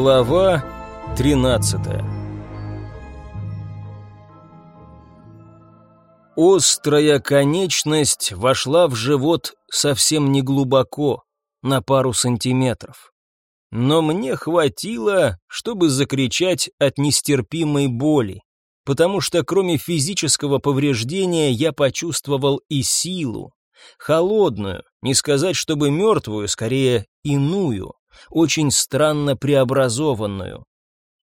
Глава 13 Острая конечность вошла в живот совсем не глубоко, на пару сантиметров. Но мне хватило, чтобы закричать от нестерпимой боли, потому что кроме физического повреждения я почувствовал и силу, холодную, не сказать, чтобы мертвую, скорее иную очень странно преобразованную.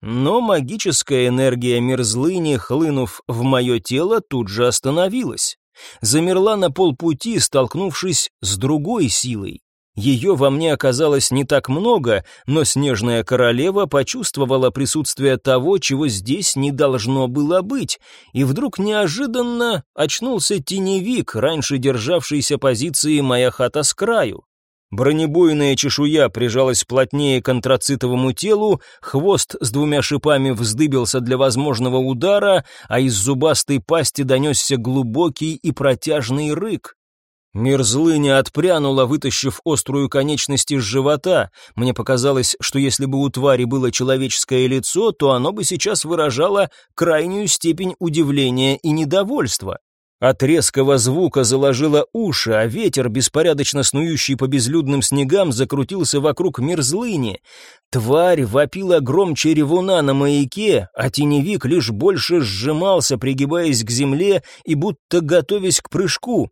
Но магическая энергия мерзлыни, хлынув в мое тело, тут же остановилась. Замерла на полпути, столкнувшись с другой силой. Ее во мне оказалось не так много, но снежная королева почувствовала присутствие того, чего здесь не должно было быть, и вдруг неожиданно очнулся теневик, раньше державшийся позиции моя хата с краю. Бронебойная чешуя прижалась плотнее к антрацитовому телу, хвост с двумя шипами вздыбился для возможного удара, а из зубастой пасти донесся глубокий и протяжный рык. Мерзлыня отпрянула, вытащив острую конечность из живота. Мне показалось, что если бы у твари было человеческое лицо, то оно бы сейчас выражало крайнюю степень удивления и недовольства. От резкого звука заложило уши, а ветер, беспорядочно снующий по безлюдным снегам, закрутился вокруг мерзлыни. Тварь вопила громче ревуна на маяке, а теневик лишь больше сжимался, пригибаясь к земле и будто готовясь к прыжку.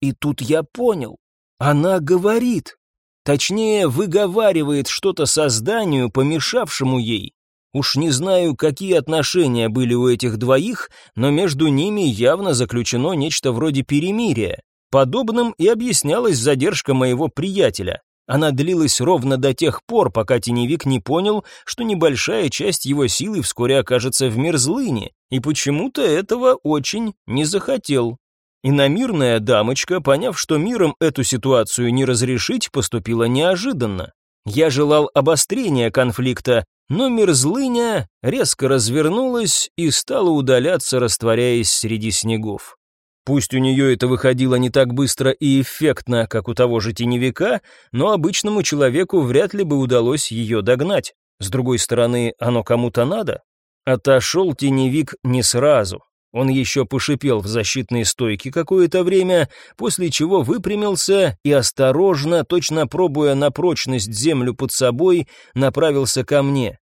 И тут я понял. Она говорит. Точнее, выговаривает что-то созданию, помешавшему ей. Уж не знаю, какие отношения были у этих двоих, но между ними явно заключено нечто вроде перемирия. Подобным и объяснялась задержка моего приятеля. Она длилась ровно до тех пор, пока теневик не понял, что небольшая часть его силы вскоре окажется в мерзлыне, и почему-то этого очень не захотел. Иномирная дамочка, поняв, что миром эту ситуацию не разрешить, поступила неожиданно. Я желал обострения конфликта, но мерзлыня резко развернулась и стала удаляться, растворяясь среди снегов. Пусть у нее это выходило не так быстро и эффектно, как у того же теневика, но обычному человеку вряд ли бы удалось ее догнать. С другой стороны, оно кому-то надо. Отошел теневик не сразу. Он еще пошипел в защитной стойке какое-то время, после чего выпрямился и осторожно, точно пробуя на прочность землю под собой, направился ко мне.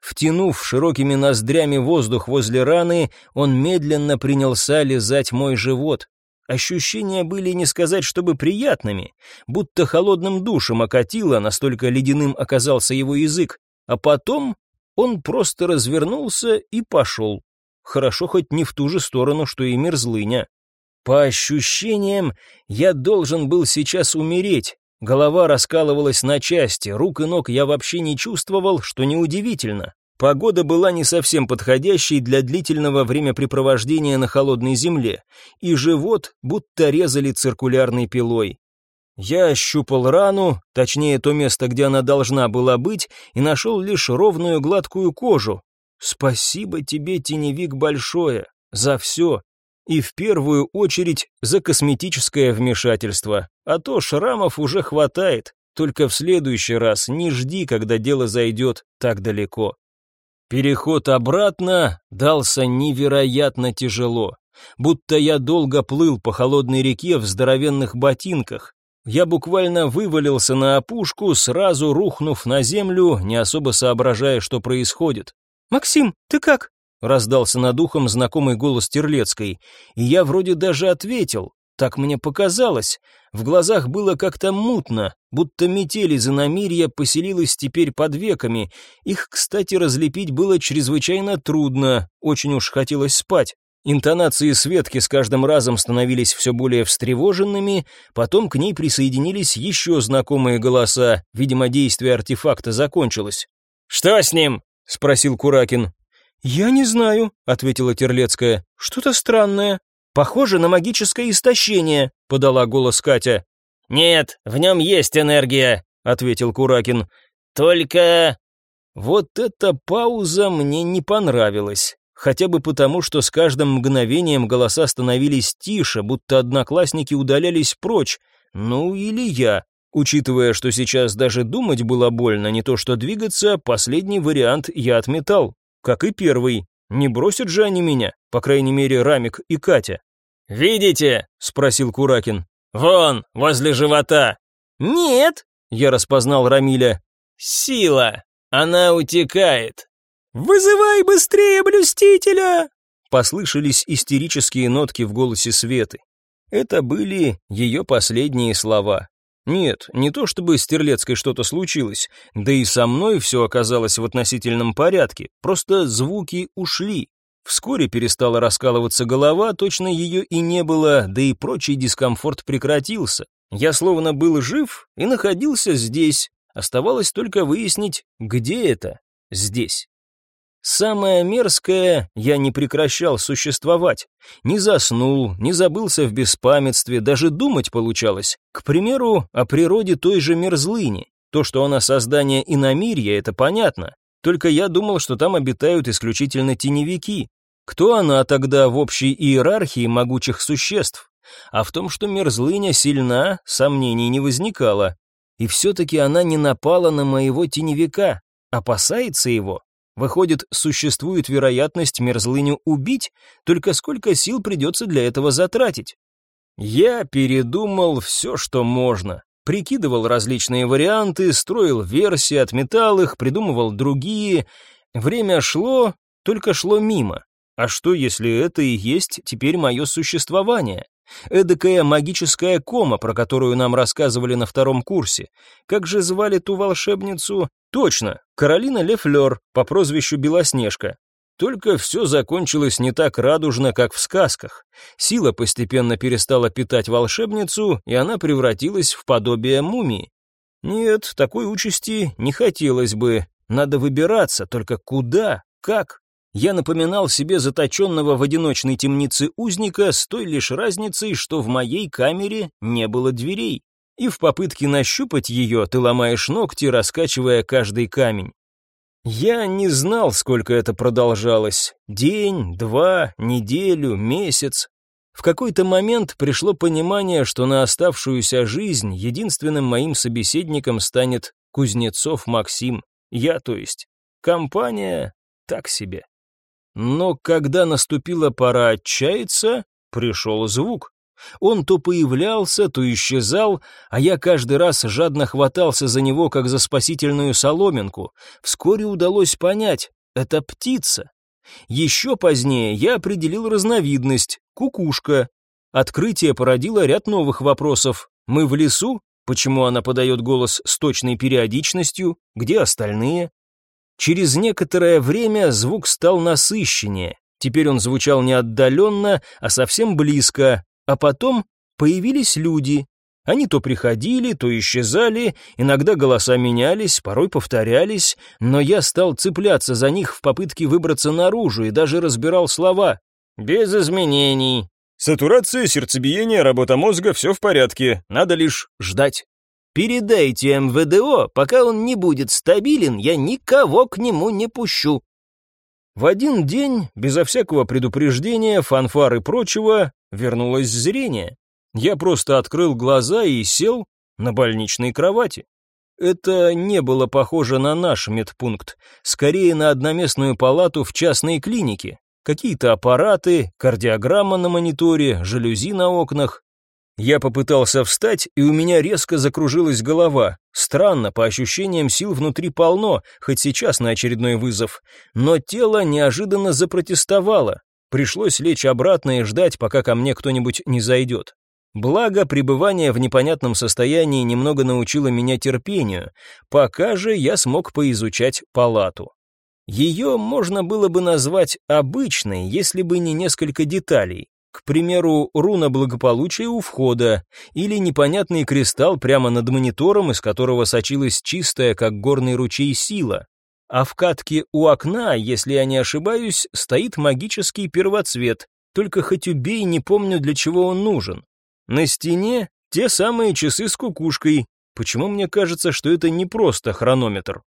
Втянув широкими ноздрями воздух возле раны, он медленно принялся лизать мой живот. Ощущения были не сказать, чтобы приятными, будто холодным душем окатило, настолько ледяным оказался его язык, а потом он просто развернулся и пошел. Хорошо хоть не в ту же сторону, что и мерзлыня. По ощущениям, я должен был сейчас умереть. Голова раскалывалась на части, рук и ног я вообще не чувствовал, что неудивительно. Погода была не совсем подходящей для длительного времяпрепровождения на холодной земле, и живот будто резали циркулярной пилой. Я ощупал рану, точнее то место, где она должна была быть, и нашел лишь ровную гладкую кожу, Спасибо тебе, теневик, большое, за все. И в первую очередь за косметическое вмешательство. А то шрамов уже хватает. Только в следующий раз не жди, когда дело зайдет так далеко. Переход обратно дался невероятно тяжело. Будто я долго плыл по холодной реке в здоровенных ботинках. Я буквально вывалился на опушку, сразу рухнув на землю, не особо соображая, что происходит. «Максим, ты как?» — раздался над ухом знакомый голос Терлецкой, и я вроде даже ответил. Так мне показалось. В глазах было как-то мутно, будто метель из иномирья поселилась теперь под веками. Их, кстати, разлепить было чрезвычайно трудно, очень уж хотелось спать. Интонации Светки с каждым разом становились все более встревоженными, потом к ней присоединились еще знакомые голоса, видимо, действие артефакта закончилось. «Что с ним?» — спросил Куракин. «Я не знаю», — ответила Терлецкая. «Что-то странное. Похоже на магическое истощение», — подала голос Катя. «Нет, в нем есть энергия», — ответил Куракин. «Только...» Вот эта пауза мне не понравилась. Хотя бы потому, что с каждым мгновением голоса становились тише, будто одноклассники удалялись прочь. Ну или я. Учитывая, что сейчас даже думать было больно, не то что двигаться, последний вариант я отметал, как и первый. Не бросят же они меня, по крайней мере, Рамик и Катя. «Видите?» — спросил Куракин. «Вон, возле живота». «Нет», — я распознал Рамиля. «Сила! Она утекает!» «Вызывай быстрее блюстителя!» Послышались истерические нотки в голосе Светы. Это были ее последние слова. Нет, не то чтобы с Терлецкой что-то случилось, да и со мной все оказалось в относительном порядке, просто звуки ушли. Вскоре перестала раскалываться голова, точно ее и не было, да и прочий дискомфорт прекратился. Я словно был жив и находился здесь. Оставалось только выяснить, где это здесь. Самое мерзкое, я не прекращал существовать. Не заснул, не забылся в беспамятстве, даже думать получалось. К примеру, о природе той же мерзлыни. То, что она создание иномирья, это понятно. Только я думал, что там обитают исключительно теневики. Кто она тогда в общей иерархии могучих существ? А в том, что мерзлыня сильна, сомнений не возникало. И все-таки она не напала на моего теневика, опасается его. Выходит, существует вероятность мерзлыню убить, только сколько сил придется для этого затратить? Я передумал все, что можно. Прикидывал различные варианты, строил версии, отметал их, придумывал другие. Время шло, только шло мимо. А что, если это и есть теперь мое существование? Эдакая магическая кома, про которую нам рассказывали на втором курсе. Как же звали ту волшебницу? Точно, Каролина Лефлер по прозвищу Белоснежка. Только все закончилось не так радужно, как в сказках. Сила постепенно перестала питать волшебницу, и она превратилась в подобие мумии. Нет, такой участи не хотелось бы. Надо выбираться, только куда, как? Я напоминал себе заточенного в одиночной темнице узника с той лишь разницей, что в моей камере не было дверей и в попытке нащупать ее ты ломаешь ногти, раскачивая каждый камень. Я не знал, сколько это продолжалось. День, два, неделю, месяц. В какой-то момент пришло понимание, что на оставшуюся жизнь единственным моим собеседником станет Кузнецов Максим. Я, то есть. Компания так себе. Но когда наступила пора отчаяться, пришел звук. Он то появлялся, то исчезал, а я каждый раз жадно хватался за него, как за спасительную соломинку. Вскоре удалось понять — это птица. Еще позднее я определил разновидность — кукушка. Открытие породило ряд новых вопросов. Мы в лесу? Почему она подает голос с точной периодичностью? Где остальные? Через некоторое время звук стал насыщеннее. Теперь он звучал не отдаленно, а совсем близко, а потом появились люди. Они то приходили, то исчезали, иногда голоса менялись, порой повторялись, но я стал цепляться за них в попытке выбраться наружу и даже разбирал слова. «Без изменений». «Сатурация, сердцебиение, работа мозга, все в порядке, надо лишь ждать». «Передайте МВДО, пока он не будет стабилен, я никого к нему не пущу». В один день, безо всякого предупреждения, фанфар и прочего, вернулось зрение. Я просто открыл глаза и сел на больничной кровати. Это не было похоже на наш медпункт, скорее на одноместную палату в частной клинике. Какие-то аппараты, кардиограмма на мониторе, жалюзи на окнах. Я попытался встать, и у меня резко закружилась голова. Странно, по ощущениям сил внутри полно, хоть сейчас на очередной вызов. Но тело неожиданно запротестовало. Пришлось лечь обратно и ждать, пока ко мне кто-нибудь не зайдет. Благо, пребывание в непонятном состоянии немного научило меня терпению, пока же я смог поизучать палату. Ее можно было бы назвать обычной, если бы не несколько деталей. К примеру, руна благополучия у входа, или непонятный кристалл прямо над монитором, из которого сочилась чистая, как горный ручей, сила а в катке у окна, если я не ошибаюсь, стоит магический первоцвет, только хоть убей, не помню, для чего он нужен. На стене те самые часы с кукушкой. Почему мне кажется, что это не просто хронометр?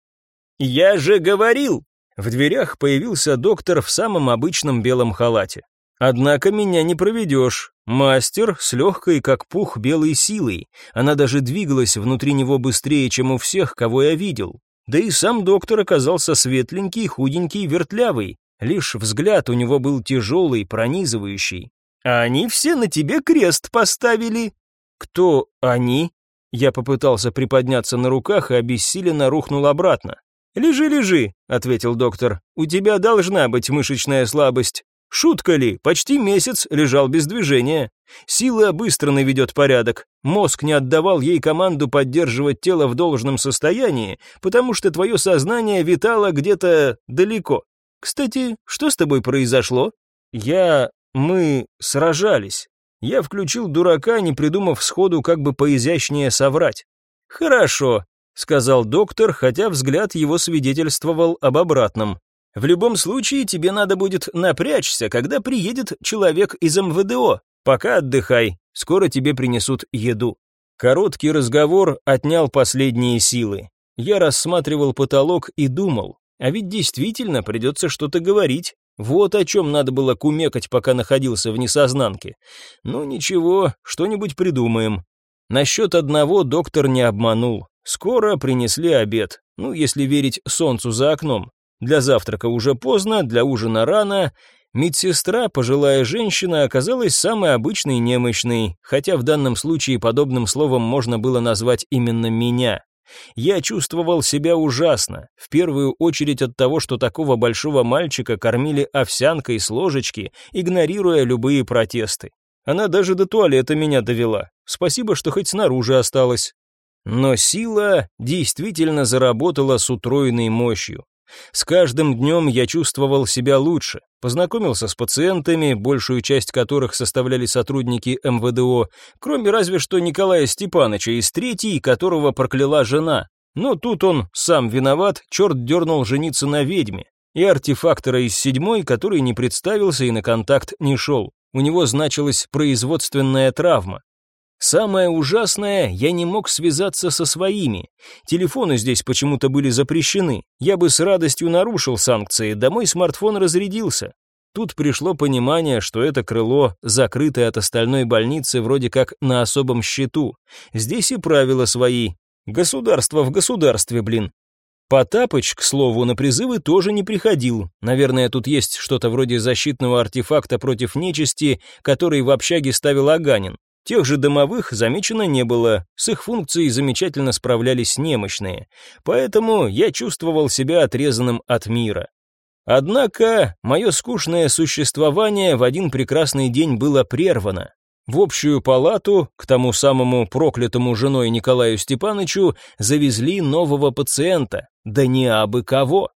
«Я же говорил!» В дверях появился доктор в самом обычном белом халате. Однако меня не проведешь. Мастер с легкой, как пух, белой силой. Она даже двигалась внутри него быстрее, чем у всех, кого я видел. Да и сам доктор оказался светленький, худенький, вертлявый. Лишь взгляд у него был тяжелый, пронизывающий. «А они все на тебе крест поставили». «Кто они?» Я попытался приподняться на руках и обессиленно рухнул обратно. «Лежи, лежи», — ответил доктор. «У тебя должна быть мышечная слабость. Шутка ли, почти месяц лежал без движения. Сила быстро наведет порядок. Мозг не отдавал ей команду поддерживать тело в должном состоянии, потому что твое сознание витало где-то далеко. Кстати, что с тобой произошло? Я... мы сражались. Я включил дурака, не придумав сходу, как бы поизящнее соврать. Хорошо, сказал доктор, хотя взгляд его свидетельствовал об обратном. В любом случае тебе надо будет напрячься, когда приедет человек из МВДО. Пока отдыхай, скоро тебе принесут еду. Короткий разговор отнял последние силы. Я рассматривал потолок и думал, а ведь действительно придется что-то говорить. Вот о чем надо было кумекать, пока находился в несознанке. Ну ничего, что-нибудь придумаем. Насчет одного доктор не обманул. Скоро принесли обед, ну, если верить солнцу за окном. Для завтрака уже поздно, для ужина рано. Медсестра, пожилая женщина, оказалась самой обычной немощной, хотя в данном случае подобным словом можно было назвать именно меня. Я чувствовал себя ужасно, в первую очередь от того, что такого большого мальчика кормили овсянкой с ложечки, игнорируя любые протесты. Она даже до туалета меня довела. Спасибо, что хоть снаружи осталась. Но сила действительно заработала с утроенной мощью. С каждым днем я чувствовал себя лучше, познакомился с пациентами, большую часть которых составляли сотрудники МВДО, кроме разве что Николая Степановича из третьей, которого прокляла жена. Но тут он сам виноват, черт дернул жениться на ведьме. И артефактора из седьмой, который не представился и на контакт не шел. У него значилась производственная травма. Самое ужасное, я не мог связаться со своими. Телефоны здесь почему-то были запрещены. Я бы с радостью нарушил санкции, да мой смартфон разрядился. Тут пришло понимание, что это крыло, закрытое от остальной больницы, вроде как на особом счету. Здесь и правила свои. Государство в государстве, блин. Потапыч, к слову, на призывы тоже не приходил. Наверное, тут есть что-то вроде защитного артефакта против нечисти, который в общаге ставил Аганин. Тех же домовых замечено не было, с их функцией замечательно справлялись немощные, поэтому я чувствовал себя отрезанным от мира. Однако мое скучное существование в один прекрасный день было прервано. В общую палату, к тому самому проклятому женой Николаю Степановичу, завезли нового пациента, да не абы кого.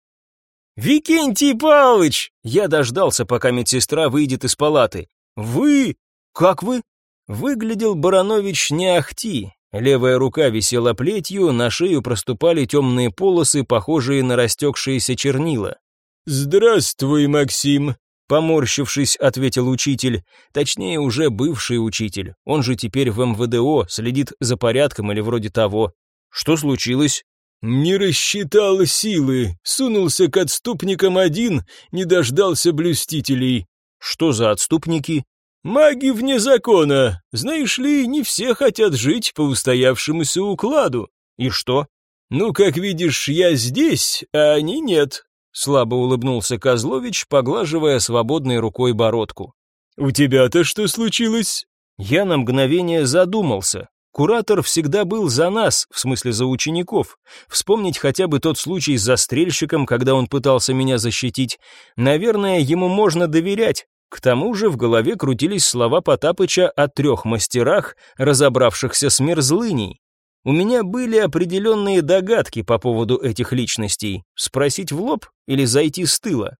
«Викентий Павлович!» Я дождался, пока медсестра выйдет из палаты. «Вы? Как вы?» Выглядел Баранович не ахти. Левая рука висела плетью, на шею проступали темные полосы, похожие на растекшиеся чернила. «Здравствуй, Максим», — поморщившись, ответил учитель, точнее, уже бывший учитель. Он же теперь в МВДО, следит за порядком или вроде того. «Что случилось?» «Не рассчитал силы, сунулся к отступникам один, не дождался блюстителей». «Что за отступники?» «Маги вне закона. Знаешь ли, не все хотят жить по устоявшемуся укладу. И что? Ну, как видишь, я здесь, а они нет». Слабо улыбнулся Козлович, поглаживая свободной рукой бородку. «У тебя-то что случилось?» Я на мгновение задумался. Куратор всегда был за нас, в смысле за учеников. Вспомнить хотя бы тот случай с застрельщиком, когда он пытался меня защитить. Наверное, ему можно доверять. К тому же в голове крутились слова Потапыча о трех мастерах, разобравшихся с мерзлыней. У меня были определенные догадки по поводу этих личностей. Спросить в лоб или зайти с тыла?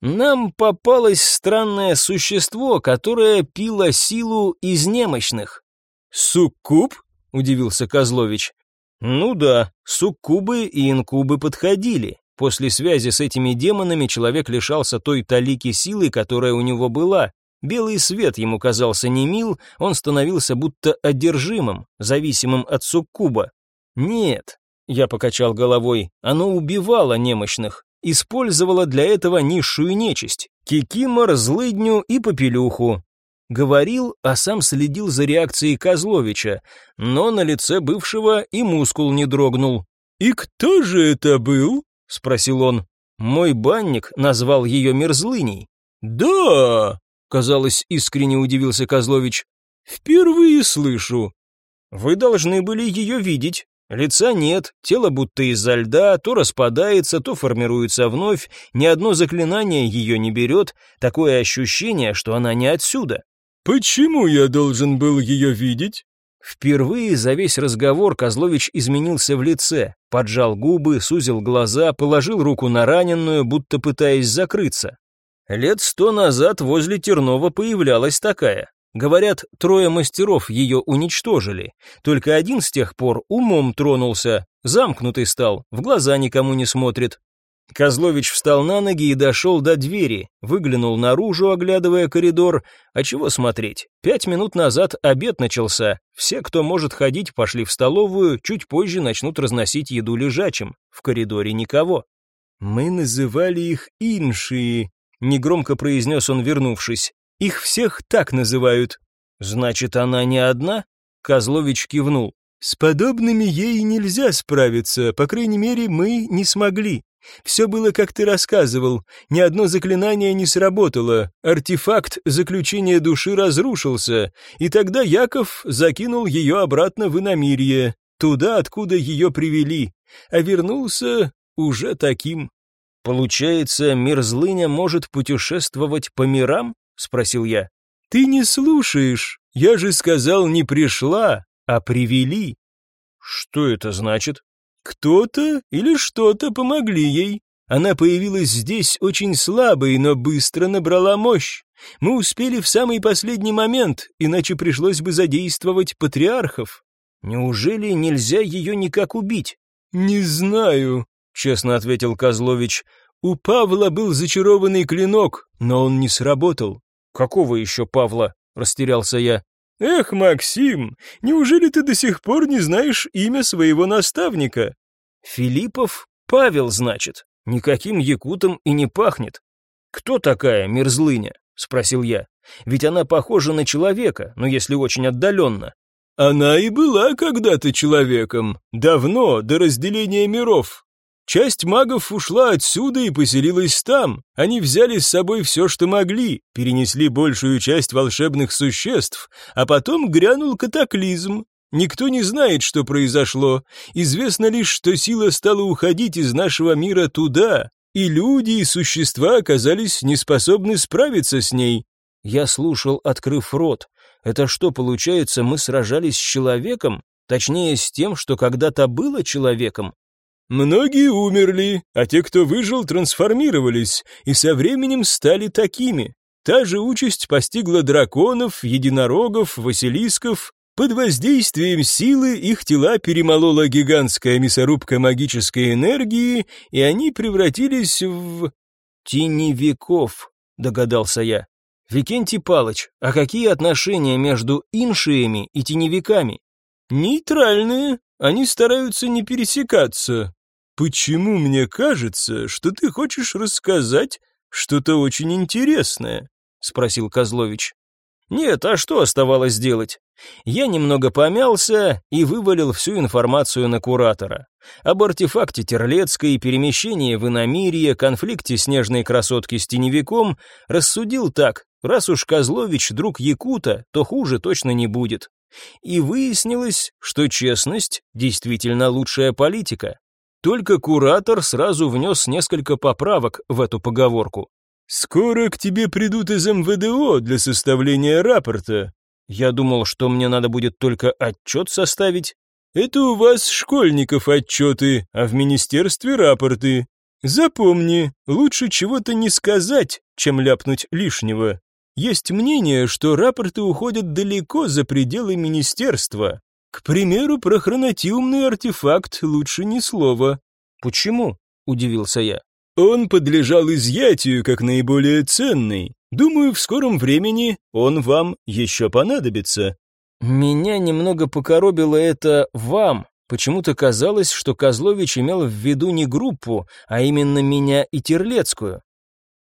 Нам попалось странное существо, которое пило силу из немощных. «Суккуб?» — удивился Козлович. «Ну да, суккубы и инкубы подходили. После связи с этими демонами человек лишался той талики силы, которая у него была. Белый свет ему казался не мил, он становился будто одержимым, зависимым от суккуба. Нет, я покачал головой, оно убивало немощных, использовало для этого низшую нечисть, кикимор, злыдню и попелюху. Говорил, а сам следил за реакцией Козловича, но на лице бывшего и мускул не дрогнул. «И кто же это был?» — спросил он. «Мой банник назвал ее мерзлыней». «Да!» — казалось, искренне удивился Козлович. «Впервые слышу». «Вы должны были ее видеть. Лица нет, тело будто из-за льда, то распадается, то формируется вновь, ни одно заклинание ее не берет, такое ощущение, что она не отсюда. «Почему я должен был ее видеть?» Впервые за весь разговор Козлович изменился в лице, поджал губы, сузил глаза, положил руку на раненую, будто пытаясь закрыться. Лет сто назад возле Тернова появлялась такая. Говорят, трое мастеров ее уничтожили. Только один с тех пор умом тронулся, замкнутый стал, в глаза никому не смотрит. Козлович встал на ноги и дошел до двери, выглянул наружу, оглядывая коридор. А чего смотреть? Пять минут назад обед начался. Все, кто может ходить, пошли в столовую, чуть позже начнут разносить еду лежачим. В коридоре никого. «Мы называли их иншии», — негромко произнес он, вернувшись. «Их всех так называют». «Значит, она не одна?» Козлович кивнул. «С подобными ей нельзя справиться, по крайней мере, мы не смогли. Все было, как ты рассказывал. Ни одно заклинание не сработало. Артефакт заключения души разрушился. И тогда Яков закинул ее обратно в иномирье, туда, откуда ее привели. А вернулся уже таким. «Получается, мерзлыня может путешествовать по мирам?» — спросил я. «Ты не слушаешь. Я же сказал, не пришла, а привели». «Что это значит?» Кто-то или что-то помогли ей. Она появилась здесь очень слабой, но быстро набрала мощь. Мы успели в самый последний момент, иначе пришлось бы задействовать патриархов. Неужели нельзя ее никак убить? Не знаю, честно ответил Козлович. У Павла был зачарованный клинок, но он не сработал. Какого еще Павла? Растерялся я. «Эх, Максим, неужели ты до сих пор не знаешь имя своего наставника?» «Филиппов? Павел, значит. Никаким якутом и не пахнет. Кто такая мерзлыня?» — спросил я. «Ведь она похожа на человека, но если очень отдаленно». «Она и была когда-то человеком. Давно, до разделения миров. Часть магов ушла отсюда и поселилась там. Они взяли с собой все, что могли, перенесли большую часть волшебных существ, а потом грянул катаклизм. Никто не знает, что произошло. Известно лишь, что сила стала уходить из нашего мира туда, и люди и существа оказались неспособны справиться с ней. Я слушал, открыв рот. Это что, получается, мы сражались с человеком? Точнее, с тем, что когда-то было человеком? Многие умерли, а те, кто выжил, трансформировались и со временем стали такими. Та же участь постигла драконов, единорогов, василисков. Под воздействием силы их тела перемолола гигантская мясорубка магической энергии, и они превратились в... «Теневиков», — догадался я. «Викентий Палыч, а какие отношения между иншиями и теневиками?» «Нейтральные. Они стараются не пересекаться. «Почему мне кажется, что ты хочешь рассказать что-то очень интересное?» — спросил Козлович. «Нет, а что оставалось делать?» Я немного помялся и вывалил всю информацию на куратора. Об артефакте Терлецкой, перемещении в иномирье, конфликте снежной красотки с теневиком рассудил так, раз уж Козлович друг Якута, то хуже точно не будет. И выяснилось, что честность действительно лучшая политика. Только куратор сразу внес несколько поправок в эту поговорку. «Скоро к тебе придут из МВДО для составления рапорта». Я думал, что мне надо будет только отчет составить. Это у вас школьников отчеты, а в министерстве рапорты. Запомни, лучше чего-то не сказать, чем ляпнуть лишнего. Есть мнение, что рапорты уходят далеко за пределы министерства, к примеру, про хронотиумный артефакт лучше ни слова. Почему? удивился я. Он подлежал изъятию как наиболее ценный. Думаю, в скором времени он вам еще понадобится. Меня немного покоробило это вам. Почему-то казалось, что Козлович имел в виду не группу, а именно меня и Терлецкую.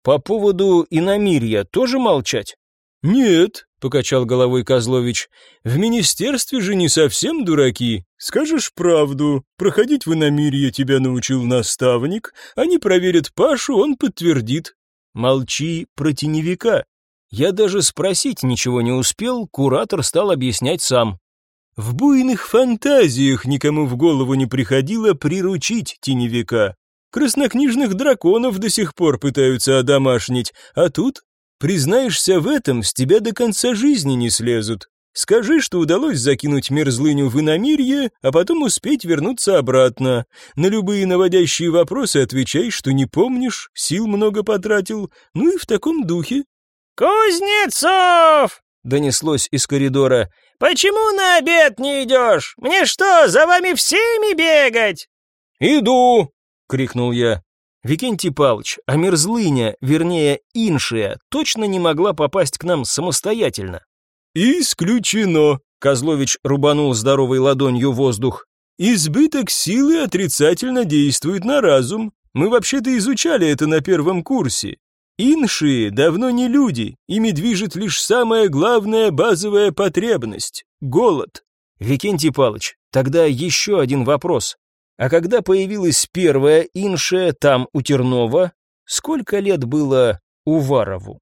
По поводу иномирья тоже молчать? «Нет», — покачал головой Козлович, — «в министерстве же не совсем дураки. Скажешь правду, проходить в иномирье тебя научил наставник, они проверят Пашу, он подтвердит. Молчи про теневика». Я даже спросить ничего не успел, куратор стал объяснять сам. В буйных фантазиях никому в голову не приходило приручить теневика. Краснокнижных драконов до сих пор пытаются одомашнить, а тут Признаешься в этом, с тебя до конца жизни не слезут. Скажи, что удалось закинуть мерзлыню в иномирье, а потом успеть вернуться обратно. На любые наводящие вопросы отвечай, что не помнишь, сил много потратил, ну и в таком духе. «Кузнецов!» — донеслось из коридора. «Почему на обед не идешь? Мне что, за вами всеми бегать?» «Иду!» — крикнул я. Викентий Павлович, а мерзлыня, вернее, иншия, точно не могла попасть к нам самостоятельно. «Исключено!» — Козлович рубанул здоровой ладонью воздух. «Избыток силы отрицательно действует на разум. Мы вообще-то изучали это на первом курсе. Инши давно не люди, ими движет лишь самая главная базовая потребность — голод». «Викентий Павлович, тогда еще один вопрос. А когда появилась первая иншия там у Тернова, сколько лет было Уварову?